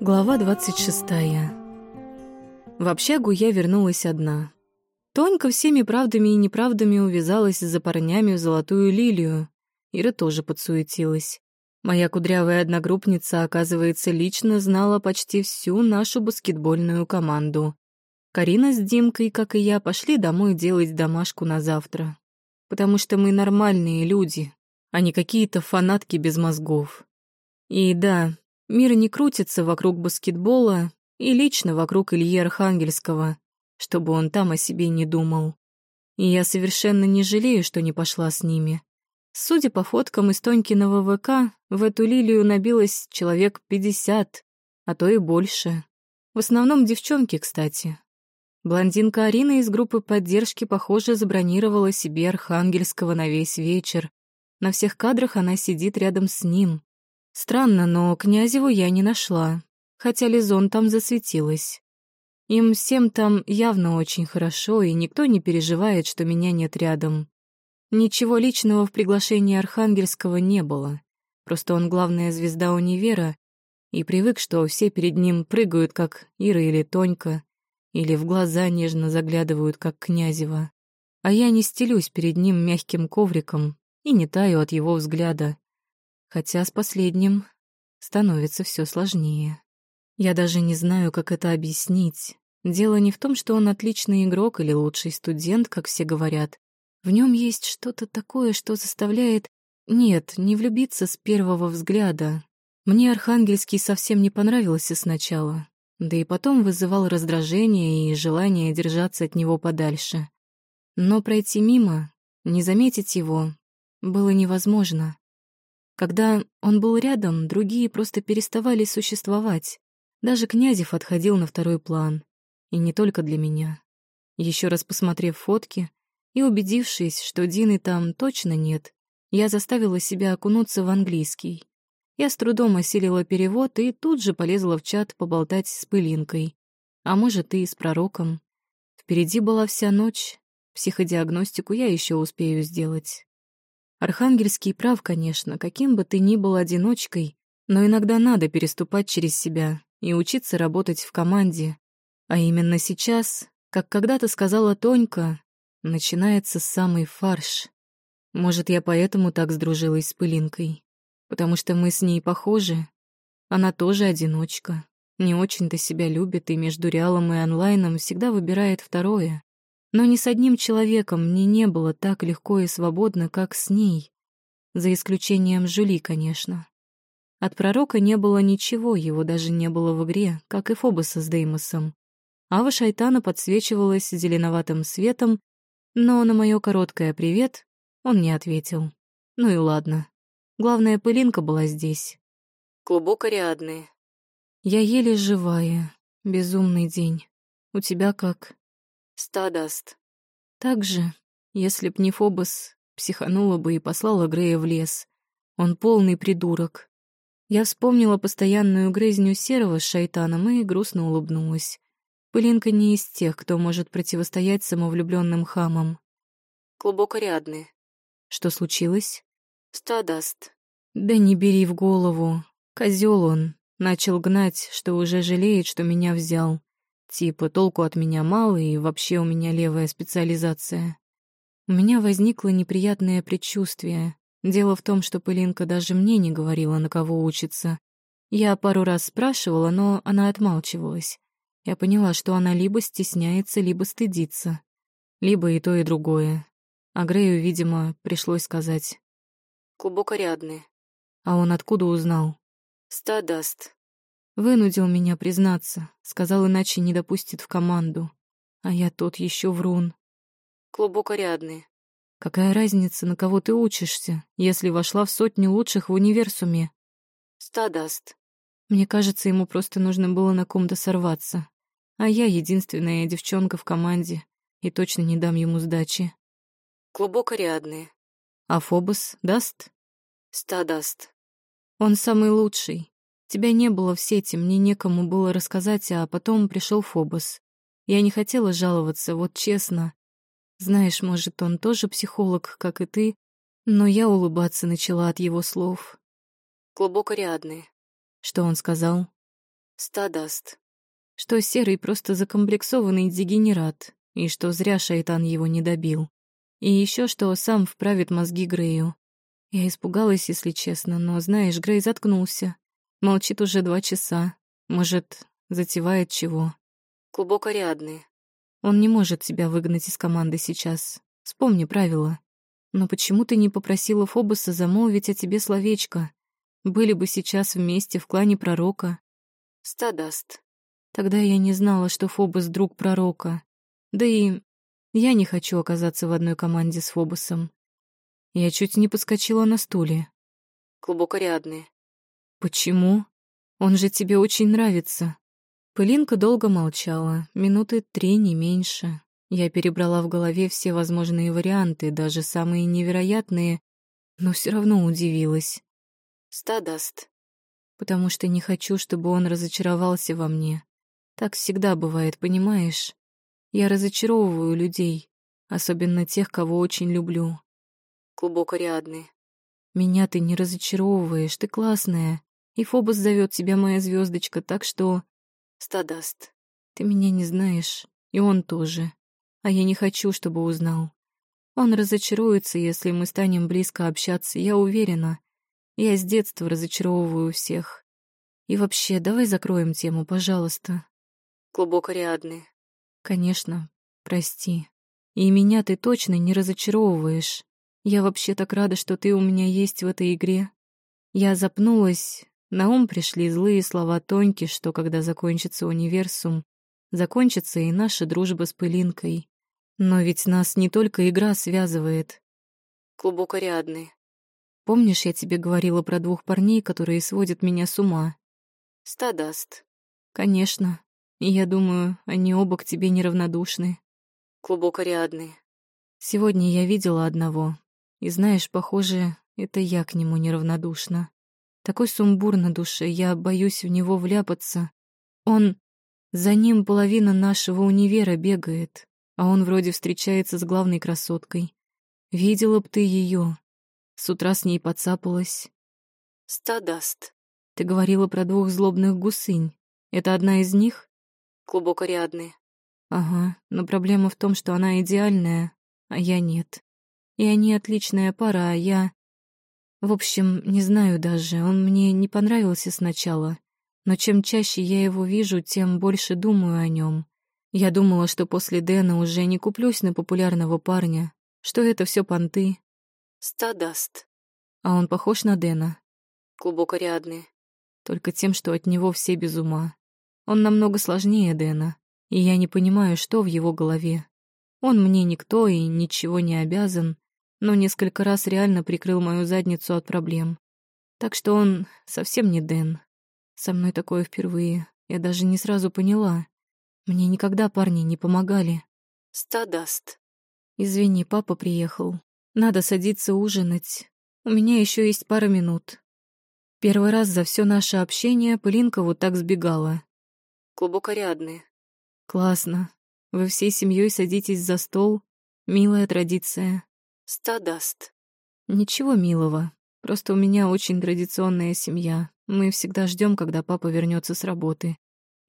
Глава 26. В общагу я вернулась одна. Тонька всеми правдами и неправдами увязалась за парнями в золотую лилию. Ира тоже подсуетилась. Моя кудрявая одногруппница, оказывается, лично знала почти всю нашу баскетбольную команду. Карина с Димкой, как и я, пошли домой делать домашку на завтра. Потому что мы нормальные люди, а не какие-то фанатки без мозгов. И да, мир не крутится вокруг баскетбола и лично вокруг Ильи Архангельского, чтобы он там о себе не думал. И я совершенно не жалею, что не пошла с ними. Судя по фоткам из Тонькиного ВК, в эту лилию набилось человек пятьдесят, а то и больше. В основном девчонки, кстати. Блондинка Арина из группы поддержки, похоже, забронировала себе Архангельского на весь вечер. На всех кадрах она сидит рядом с ним. Странно, но Князеву я не нашла, хотя Лизон там засветилась. Им всем там явно очень хорошо, и никто не переживает, что меня нет рядом. Ничего личного в приглашении Архангельского не было. Просто он главная звезда универа и привык, что все перед ним прыгают, как Ира или Тонька, или в глаза нежно заглядывают, как Князева. А я не стелюсь перед ним мягким ковриком и не таю от его взгляда. Хотя с последним становится все сложнее. Я даже не знаю, как это объяснить. Дело не в том, что он отличный игрок или лучший студент, как все говорят, в нем есть что-то такое, что заставляет... Нет, не влюбиться с первого взгляда. Мне Архангельский совсем не понравился сначала, да и потом вызывал раздражение и желание держаться от него подальше. Но пройти мимо, не заметить его, было невозможно. Когда он был рядом, другие просто переставали существовать. Даже Князев отходил на второй план. И не только для меня. Еще раз посмотрев фотки, и, убедившись, что Дины там точно нет, я заставила себя окунуться в английский. Я с трудом осилила перевод и тут же полезла в чат поболтать с пылинкой. А может, и с пророком. Впереди была вся ночь. Психодиагностику я еще успею сделать. Архангельский прав, конечно, каким бы ты ни был одиночкой, но иногда надо переступать через себя и учиться работать в команде. А именно сейчас, как когда-то сказала Тонька, начинается самый фарш. Может, я поэтому так сдружилась с Пылинкой. Потому что мы с ней похожи. Она тоже одиночка. Не очень-то себя любит и между реалом и онлайном всегда выбирает второе. Но ни с одним человеком мне не было так легко и свободно, как с ней. За исключением Жюли, конечно. От пророка не было ничего, его даже не было в игре, как и Фобоса с Деймосом. Ава Шайтана подсвечивалась зеленоватым светом, но на мое короткое «привет» он не ответил. Ну и ладно. Главное, пылинка была здесь. Клубок Ариадны. Я еле живая. Безумный день. У тебя как? Стадаст. Так же, если б не Фобос, психанула бы и послала Грея в лес. Он полный придурок. Я вспомнила постоянную грызню серого с шайтаном и грустно улыбнулась. Пылинка не из тех, кто может противостоять самовлюбленным хамам. Клубок Ариадны. Что случилось? Стадаст. Да не бери в голову. Козел он. Начал гнать, что уже жалеет, что меня взял. Типа, толку от меня мало, и вообще у меня левая специализация. У меня возникло неприятное предчувствие. Дело в том, что Пылинка даже мне не говорила, на кого учится. Я пару раз спрашивала, но она отмалчивалась. Я поняла, что она либо стесняется, либо стыдится. Либо и то, и другое. А Грею, видимо, пришлось сказать. «Клубок Ариадны». А он откуда узнал? «Стадаст». Вынудил меня признаться. Сказал, иначе не допустит в команду. А я тот еще врун. «Клубок Ариадны». Какая разница, на кого ты учишься, если вошла в сотню лучших в универсуме? Стадаст. Мне кажется, ему просто нужно было на ком-то сорваться. А я единственная девчонка в команде и точно не дам ему сдачи. Клубок Ариадны. А Фобос даст? Ста даст. Он самый лучший. Тебя не было в сети, мне некому было рассказать, а потом пришел Фобос. Я не хотела жаловаться, вот честно. Знаешь, может, он тоже психолог, как и ты, но я улыбаться начала от его слов. Клубок Ариадны. Что он сказал? Стадаст. Что Серый просто закомплексованный дегенерат, и что зря Шайтан его не добил. И еще что сам вправит мозги Грею. Я испугалась, если честно, но, знаешь, Грей заткнулся. Молчит уже два часа. Может, затевает чего. Клубок Ариадны. Он не может тебя выгнать из команды сейчас. Вспомни правила. Но почему ты не попросила Фобоса замолвить о тебе словечко? Были бы сейчас вместе в клане пророка. Стадаст. Тогда я не знала, что Фобос — друг пророка. Да и я не хочу оказаться в одной команде с Фобосом. Я чуть не подскочила на стуле. Глубокорядные. Почему? Он же тебе очень нравится. Пылинка долго молчала, минуты три, не меньше. Я перебрала в голове все возможные варианты, даже самые невероятные, но все равно удивилась. Стадаст. Потому что не хочу, чтобы он разочаровался во мне. Так всегда бывает, понимаешь? Я разочаровываю людей, особенно тех, кого очень люблю. Клубок Ариадны. Меня ты не разочаровываешь, ты классная. И Фобос зовет тебя моя звездочка, так что... Стадаст. Ты меня не знаешь, и он тоже а я не хочу, чтобы узнал. Он разочаруется, если мы станем близко общаться, я уверена. Я с детства разочаровываю всех. И вообще, давай закроем тему, пожалуйста. Клубок Ариадны. Конечно, прости. И меня ты точно не разочаровываешь. Я вообще так рада, что ты у меня есть в этой игре. Я запнулась, на ум пришли злые слова Тоньки, что когда закончится универсум, закончится и наша дружба с Пылинкой. Но ведь нас не только игра связывает. Клубок Ариадны. Помнишь, я тебе говорила про двух парней, которые сводят меня с ума? Стадаст. Конечно. И я думаю, они оба к тебе неравнодушны. Клубок Ариадны. Сегодня я видела одного. И знаешь, похоже, это я к нему неравнодушна. Такой сумбур на душе, я боюсь в него вляпаться. Он... За ним половина нашего универа бегает а он вроде встречается с главной красоткой. Видела б ты ее. С утра с ней подцапалась. Стадаст. Ты говорила про двух злобных гусынь. Это одна из них? Клубок Ариадны. Ага, но проблема в том, что она идеальная, а я нет. И они отличная пара, а я... В общем, не знаю даже, он мне не понравился сначала, но чем чаще я его вижу, тем больше думаю о нем. Я думала, что после Дэна уже не куплюсь на популярного парня, что это все понты. Стадаст. А он похож на Дэна. Рядный. Только тем, что от него все без ума. Он намного сложнее Дэна, и я не понимаю, что в его голове. Он мне никто и ничего не обязан, но несколько раз реально прикрыл мою задницу от проблем. Так что он совсем не Дэн. Со мной такое впервые. Я даже не сразу поняла. Мне никогда парни не помогали. Стадаст. Извини, папа приехал. Надо садиться ужинать. У меня еще есть пара минут. Первый раз за все наше общение Полинка вот так сбегала. Клубок Ариадны. Классно. Вы всей семьей садитесь за стол. Милая традиция. Стадаст. Ничего милого. Просто у меня очень традиционная семья. Мы всегда ждем, когда папа вернется с работы.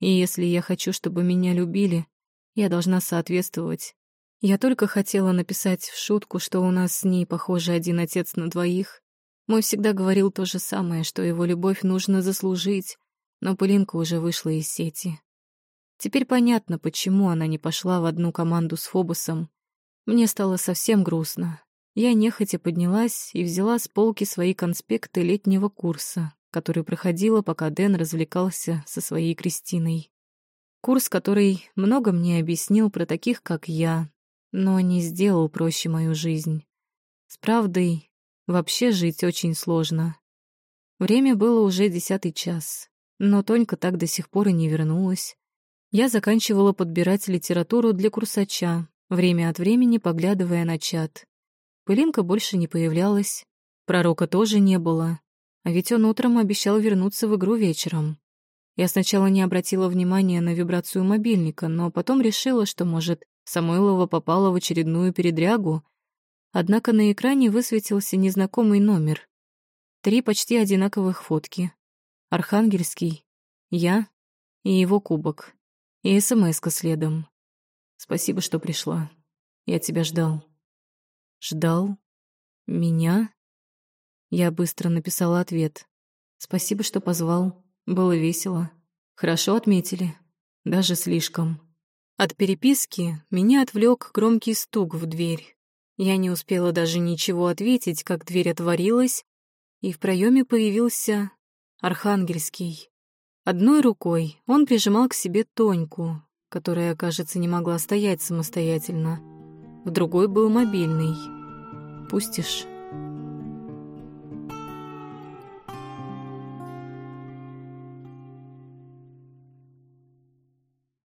И если я хочу, чтобы меня любили, я должна соответствовать. Я только хотела написать в шутку, что у нас с ней, похоже, один отец на двоих. Мой всегда говорил то же самое, что его любовь нужно заслужить, но Пылинка уже вышла из сети. Теперь понятно, почему она не пошла в одну команду с Фобосом. Мне стало совсем грустно. Я нехотя поднялась и взяла с полки свои конспекты летнего курса, который проходила, пока Дэн развлекался со своей Кристиной. Курс, который много мне объяснил про таких, как я, но не сделал проще мою жизнь. С правдой вообще жить очень сложно. Время было уже десятый час, но Тонька так до сих пор и не вернулась. Я заканчивала подбирать литературу для курсача, время от времени поглядывая на чат. Пылинка больше не появлялась, пророка тоже не было, а ведь он утром обещал вернуться в игру вечером. Я сначала не обратила внимания на вибрацию мобильника, но потом решила, что, может, Самойлова попала в очередную передрягу. Однако на экране высветился незнакомый номер. Три почти одинаковых фотки. Архангельский. Я. И его кубок. И смс-ка следом. Спасибо, что пришла. Я тебя ждал. Ждал? Меня? Я быстро написала ответ. Спасибо, что позвал. Было весело. Хорошо отметили. Даже слишком. От переписки меня отвлек громкий стук в дверь. Я не успела даже ничего ответить, как дверь отворилась, и в проеме появился Архангельский. Одной рукой он прижимал к себе Тоньку, которая, кажется, не могла стоять самостоятельно. В другой был мобильный. «Пустишь?»